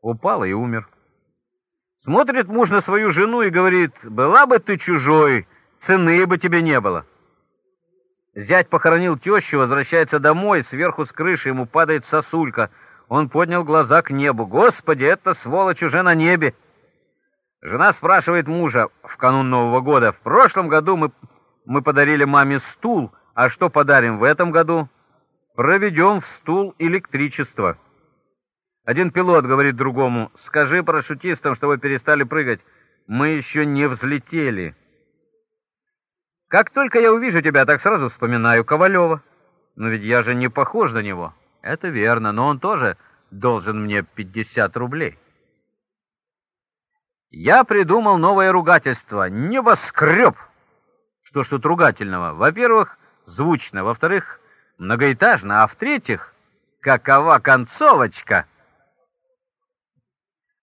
упал и умер. Смотрит муж на свою жену и говорит, «Была бы ты чужой, цены бы тебе не было». Зять похоронил тещу, возвращается домой, сверху с крыши ему падает сосулька. Он поднял глаза к небу. «Господи, это сволочь уже на небе!» Жена спрашивает мужа в канун Нового года, «В прошлом году мы, мы подарили маме стул, а что подарим в этом году?» «Проведем в стул электричество». Один пилот говорит другому, «Скажи парашютистам, чтобы перестали прыгать, мы еще не взлетели». Как только я увижу тебя, так сразу вспоминаю Ковалева. Но ведь я же не похож на него. Это верно, но он тоже должен мне 50 рублей. Я придумал новое ругательство — небоскреб. Что ж тут ругательного? Во-первых, звучно, во-вторых, многоэтажно, а в-третьих, какова концовочка?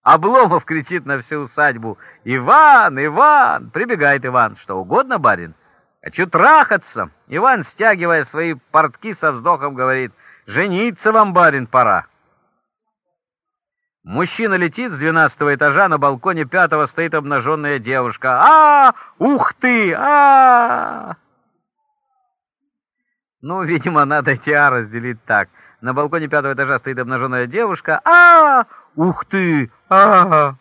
Обломов кричит на всю усадьбу. «Иван, Иван!» Прибегает Иван. «Что угодно, барин?» «Хочу трахаться!» Иван, стягивая свои портки со вздохом, говорит, «Жениться вам, барин, пора!» Мужчина летит с двенадцатого этажа, на балконе пятого стоит обнаженная девушка. а Ух ты! а Ну, видимо, надо эти «а» разделить так. На балконе пятого этажа стоит обнаженная девушка. а Ух ты! а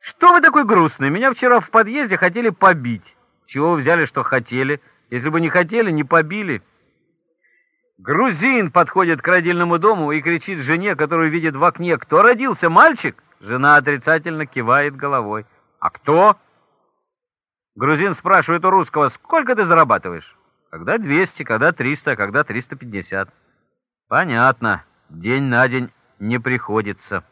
Что вы такой грустный? Меня вчера в подъезде хотели побить. Чего вы взяли, что хотели? Если бы не хотели, не побили. Грузин подходит к родильному дому и кричит жене, которую видит в окне, «Кто родился, мальчик?» Жена отрицательно кивает головой. «А кто?» Грузин спрашивает у русского, «Сколько ты зарабатываешь?» «Когда 200, когда 300, когда 350». «Понятно. День на день не приходится».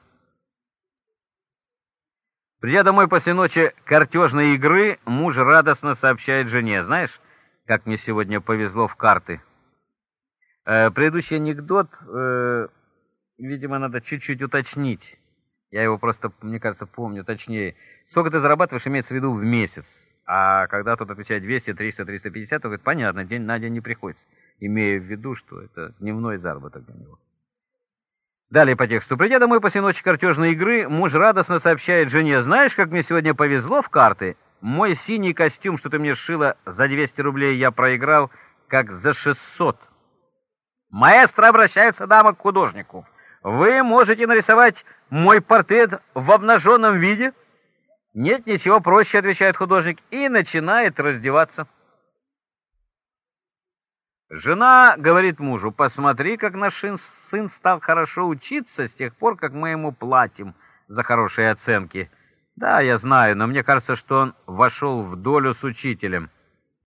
Придя домой после ночи картежной игры, муж радостно сообщает жене, «Знаешь, как мне сегодня повезло в карты?» Э, предыдущий анекдот, э, видимо, надо чуть-чуть уточнить. Я его просто, мне кажется, помню точнее. Сколько ты зарабатываешь, имеется в виду в месяц. А когда тот отвечает 200, 300, 350, то говорит, понятно, день на день не приходится. Имея в виду, что это дневной заработок для него. Далее по тексту. Придя домой после ночи картежной игры, муж радостно сообщает жене, «Знаешь, как мне сегодня повезло в карты? Мой синий костюм, что ты мне сшила за 200 рублей, я проиграл, как за 600». Маэстро обращается дама к художнику. Вы можете нарисовать мой портрет в обнаженном виде? Нет, ничего проще, отвечает художник, и начинает раздеваться. Жена говорит мужу, посмотри, как наш сын стал хорошо учиться с тех пор, как мы ему платим за хорошие оценки. Да, я знаю, но мне кажется, что он вошел в долю с учителем.